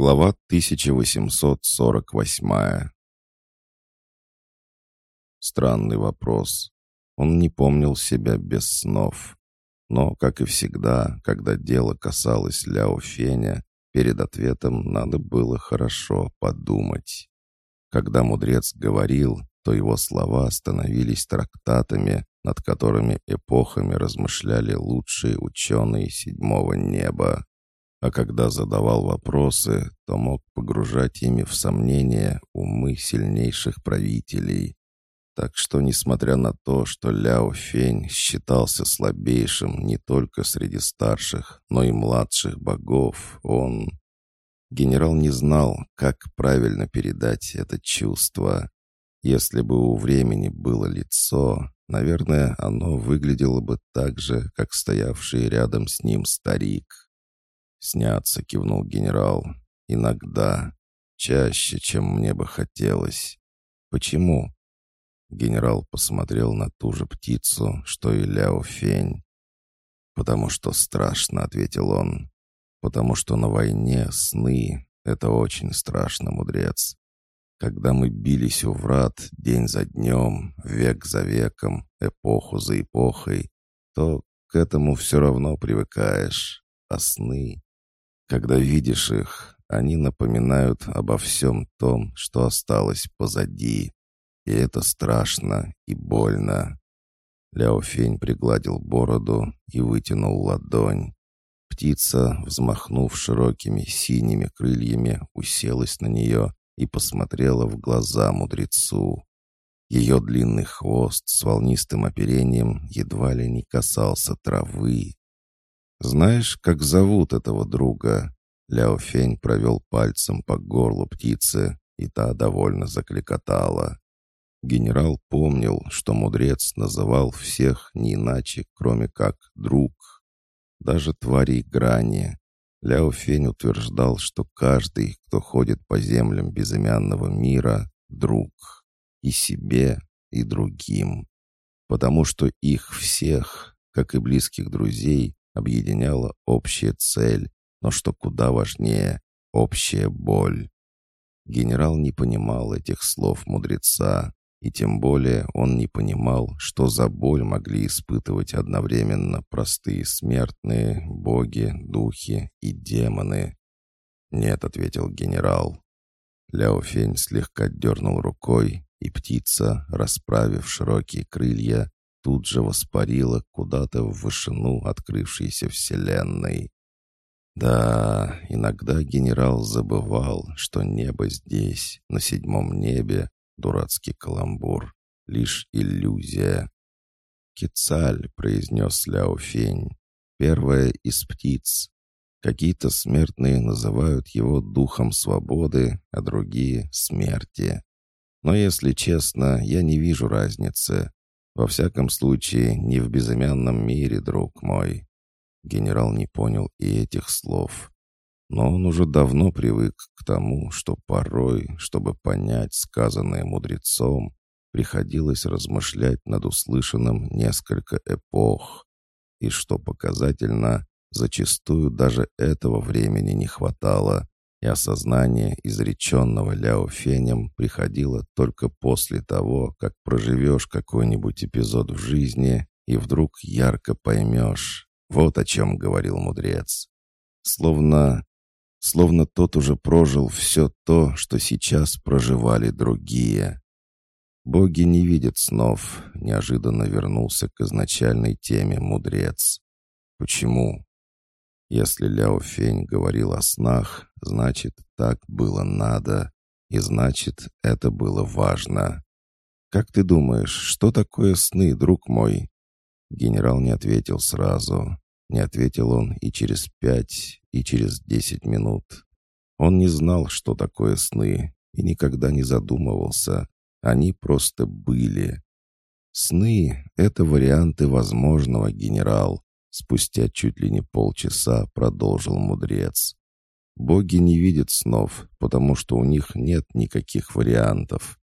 Глава 1848 Странный вопрос. Он не помнил себя без снов. Но, как и всегда, когда дело касалось Ляо Феня, перед ответом надо было хорошо подумать. Когда мудрец говорил, то его слова становились трактатами, над которыми эпохами размышляли лучшие ученые седьмого неба а когда задавал вопросы, то мог погружать ими в сомнения умы сильнейших правителей. Так что, несмотря на то, что Ляо Фень считался слабейшим не только среди старших, но и младших богов, он... Генерал не знал, как правильно передать это чувство. Если бы у времени было лицо, наверное, оно выглядело бы так же, как стоявший рядом с ним старик. «Снятся», — кивнул генерал. «Иногда. Чаще, чем мне бы хотелось. Почему?» Генерал посмотрел на ту же птицу, что и Ляо Фень. «Потому что страшно», — ответил он. «Потому что на войне сны — это очень страшно, мудрец. Когда мы бились у врат день за днем, век за веком, эпоху за эпохой, то к этому все равно привыкаешь. А сны... Когда видишь их, они напоминают обо всем том, что осталось позади. И это страшно и больно. Ляо Фень пригладил бороду и вытянул ладонь. Птица, взмахнув широкими синими крыльями, уселась на нее и посмотрела в глаза мудрецу. Ее длинный хвост с волнистым оперением едва ли не касался травы. «Знаешь, как зовут этого друга?» Ляо Фень провел пальцем по горлу птицы, и та довольно закликотала. Генерал помнил, что мудрец называл всех не иначе, кроме как «друг». Даже тварей грани. Ляо Фень утверждал, что каждый, кто ходит по землям безымянного мира, — друг. И себе, и другим. Потому что их всех, как и близких друзей, объединяла общая цель, но что куда важнее — общая боль. Генерал не понимал этих слов мудреца, и тем более он не понимал, что за боль могли испытывать одновременно простые смертные, боги, духи и демоны. «Нет», — ответил генерал. Ляо Фень слегка дернул рукой, и птица, расправив широкие крылья, тут же воспарила куда-то в вышину открывшейся вселенной. Да, иногда генерал забывал, что небо здесь, на седьмом небе, дурацкий каламбур, лишь иллюзия. «Кецаль», — произнес Ляо Фень, — «первая из птиц. Какие-то смертные называют его духом свободы, а другие — смерти. Но, если честно, я не вижу разницы. Во всяком случае, не в безымянном мире, друг мой. Генерал не понял и этих слов. Но он уже давно привык к тому, что порой, чтобы понять сказанное мудрецом, приходилось размышлять над услышанным несколько эпох. И что показательно, зачастую даже этого времени не хватало, и осознание изреченного Ляо Фенем приходило только после того, как проживешь какой-нибудь эпизод в жизни и вдруг ярко поймешь. Вот о чем говорил мудрец. Словно... Словно тот уже прожил все то, что сейчас проживали другие. Боги не видят снов, неожиданно вернулся к изначальной теме мудрец. Почему? Если Ляо Фень говорил о снах, значит, так было надо, и значит, это было важно. «Как ты думаешь, что такое сны, друг мой?» Генерал не ответил сразу. Не ответил он и через пять, и через десять минут. Он не знал, что такое сны, и никогда не задумывался. Они просто были. Сны — это варианты возможного, генерал. Спустя чуть ли не полчаса продолжил мудрец. Боги не видят снов, потому что у них нет никаких вариантов.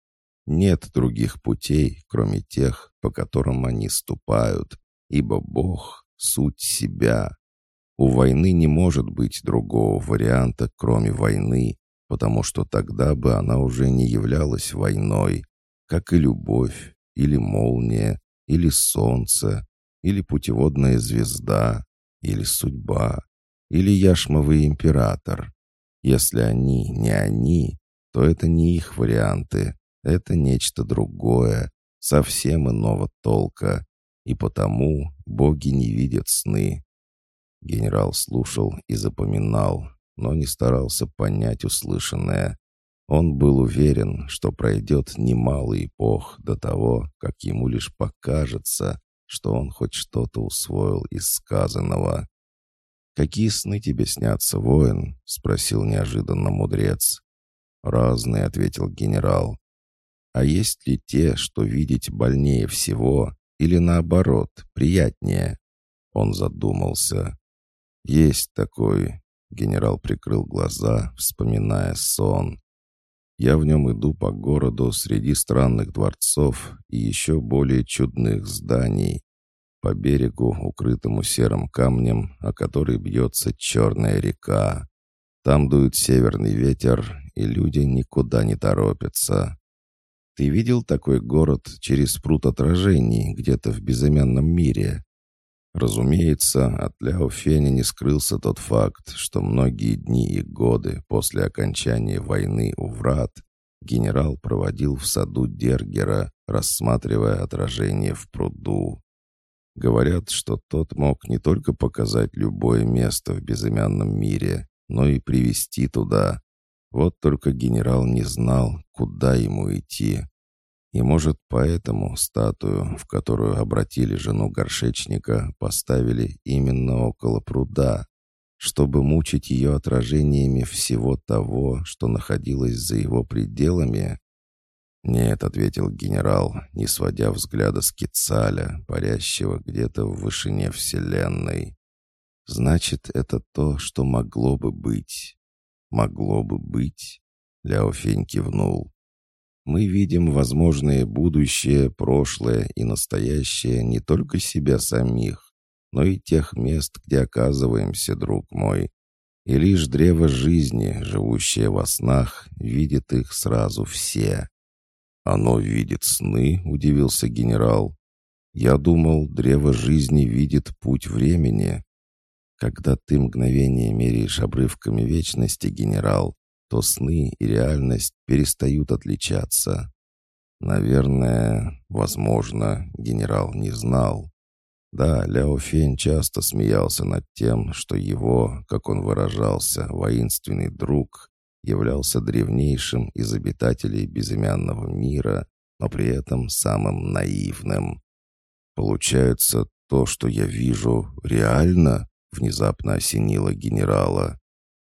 Нет других путей, кроме тех, по которым они ступают, ибо Бог — суть себя. У войны не может быть другого варианта, кроме войны, потому что тогда бы она уже не являлась войной, как и любовь, или молния, или солнце, или путеводная звезда, или судьба, или яшмовый император. Если они не они, то это не их варианты, это нечто другое, совсем иного толка, и потому боги не видят сны. Генерал слушал и запоминал, но не старался понять услышанное. Он был уверен, что пройдет немало эпох до того, как ему лишь покажется, что он хоть что-то усвоил из сказанного. «Какие сны тебе снятся, воин?» — спросил неожиданно мудрец. «Разные», — ответил генерал. «А есть ли те, что видеть больнее всего, или наоборот, приятнее?» Он задумался. «Есть такой», — генерал прикрыл глаза, вспоминая сон. Я в нем иду по городу среди странных дворцов и еще более чудных зданий. По берегу, укрытому серым камнем, о который бьется черная река. Там дует северный ветер, и люди никуда не торопятся. Ты видел такой город через пруд отражений где-то в безымянном мире? Разумеется, от Ляо Феня не скрылся тот факт, что многие дни и годы после окончания войны у врат генерал проводил в саду Дергера, рассматривая отражение в пруду. Говорят, что тот мог не только показать любое место в безымянном мире, но и привести туда. Вот только генерал не знал, куда ему идти. И, может, поэтому статую, в которую обратили жену горшечника, поставили именно около пруда, чтобы мучить ее отражениями всего того, что находилось за его пределами? «Нет», — ответил генерал, не сводя взгляда с Кицаля, парящего где-то в вышине Вселенной. «Значит, это то, что могло бы быть». «Могло бы быть?» — Ляо Фень кивнул. Мы видим возможное будущее, прошлое и настоящее не только себя самих, но и тех мест, где оказываемся, друг мой. И лишь древо жизни, живущее во снах, видит их сразу все. «Оно видит сны?» — удивился генерал. «Я думал, древо жизни видит путь времени». «Когда ты мгновение меряешь обрывками вечности, генерал, то сны и реальность перестают отличаться. Наверное, возможно, генерал не знал. Да, Ляо Фень часто смеялся над тем, что его, как он выражался, воинственный друг являлся древнейшим из обитателей безымянного мира, но при этом самым наивным. Получается, то, что я вижу, реально? Внезапно осенило генерала.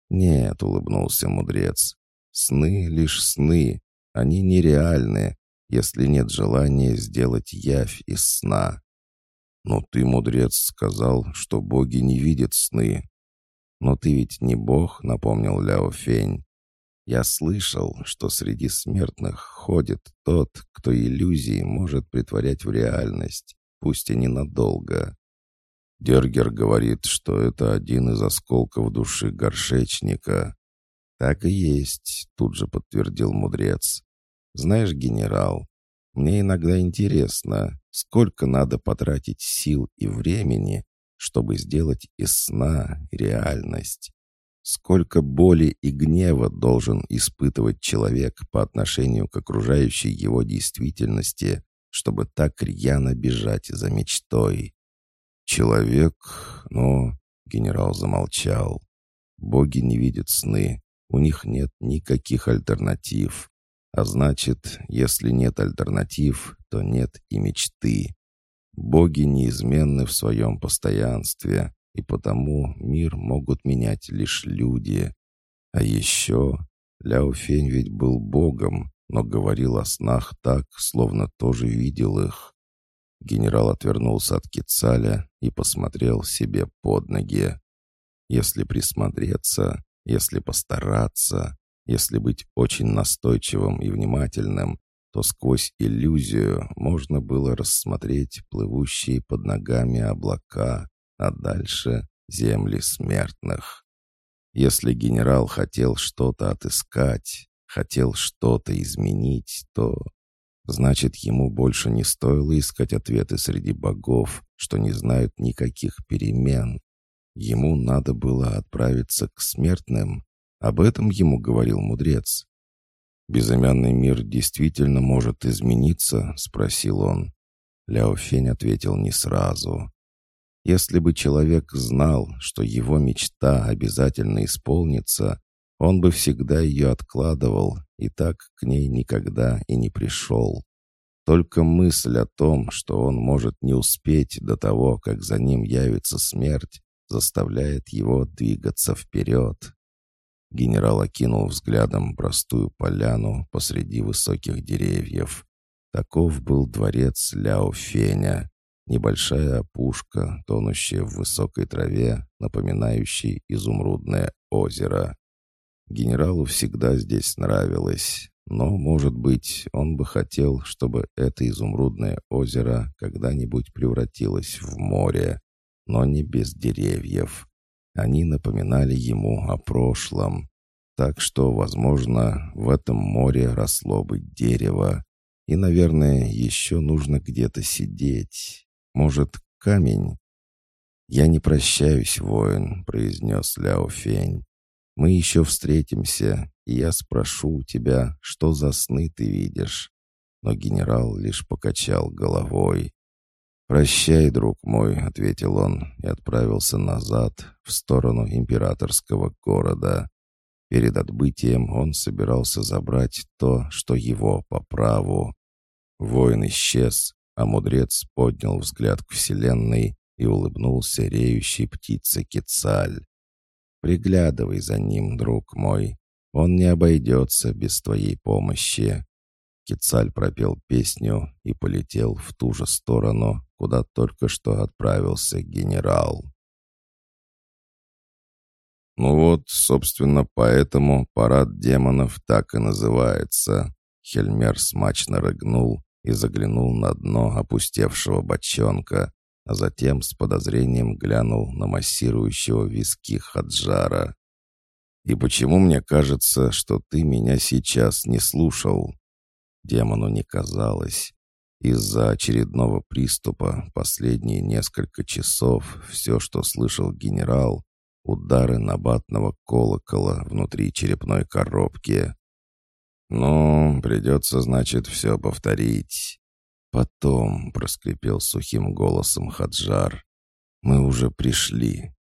«Нет», — улыбнулся мудрец, — «сны — лишь сны, они нереальны, если нет желания сделать явь из сна». «Но ты, мудрец, сказал, что боги не видят сны». «Но ты ведь не бог», — напомнил Ляо Фень. «Я слышал, что среди смертных ходит тот, кто иллюзии может притворять в реальность, пусть и ненадолго. Дергер говорит, что это один из осколков души горшечника. Так и есть, тут же подтвердил мудрец. Знаешь, генерал, мне иногда интересно, сколько надо потратить сил и времени, чтобы сделать из сна реальность. Сколько боли и гнева должен испытывать человек по отношению к окружающей его действительности, чтобы так рьяно бежать за мечтой. «Человек, но...» — генерал замолчал. «Боги не видят сны, у них нет никаких альтернатив. А значит, если нет альтернатив, то нет и мечты. Боги неизменны в своем постоянстве, и потому мир могут менять лишь люди. А еще Ляо Фень ведь был богом, но говорил о снах так, словно тоже видел их. Генерал отвернулся от Кицаля и посмотрел себе под ноги. Если присмотреться, если постараться, если быть очень настойчивым и внимательным, то сквозь иллюзию можно было рассмотреть плывущие под ногами облака, а дальше земли смертных. Если генерал хотел что-то отыскать, хотел что-то изменить, то... Значит, ему больше не стоило искать ответы среди богов, что не знают никаких перемен. Ему надо было отправиться к смертным. Об этом ему говорил мудрец. «Безымянный мир действительно может измениться?» — спросил он. Ляо Фень ответил не сразу. Если бы человек знал, что его мечта обязательно исполнится, он бы всегда ее откладывал и так к ней никогда и не пришел. Только мысль о том, что он может не успеть до того, как за ним явится смерть, заставляет его двигаться вперед. Генерал окинул взглядом простую поляну посреди высоких деревьев. Таков был дворец Ляо Феня. Небольшая опушка, тонущая в высокой траве, напоминающей изумрудное озеро. Генералу всегда здесь нравилось, но, может быть, он бы хотел, чтобы это изумрудное озеро когда-нибудь превратилось в море, но не без деревьев. Они напоминали ему о прошлом. Так что, возможно, в этом море росло бы дерево. И, наверное, еще нужно где-то сидеть. Может, камень? «Я не прощаюсь, воин», — произнес Ляо Фень. «Мы еще встретимся, и я спрошу у тебя, что за сны ты видишь». Но генерал лишь покачал головой. «Прощай, друг мой», — ответил он и отправился назад, в сторону императорского города. Перед отбытием он собирался забрать то, что его по праву. Воин исчез, а мудрец поднял взгляд к вселенной и улыбнулся реющей птице Кецаль. «Приглядывай за ним, друг мой. Он не обойдется без твоей помощи». Кецаль пропел песню и полетел в ту же сторону, куда только что отправился генерал. Ну вот, собственно, поэтому парад демонов так и называется. Хельмер смачно рыгнул и заглянул на дно опустевшего бочонка, а затем с подозрением глянул на массирующего виски Хаджара. «И почему мне кажется, что ты меня сейчас не слушал?» Демону не казалось. Из-за очередного приступа последние несколько часов все, что слышал генерал, удары набатного колокола внутри черепной коробки. «Ну, придется, значит, все повторить». «Потом», — проскрипел сухим голосом Хаджар, — «мы уже пришли».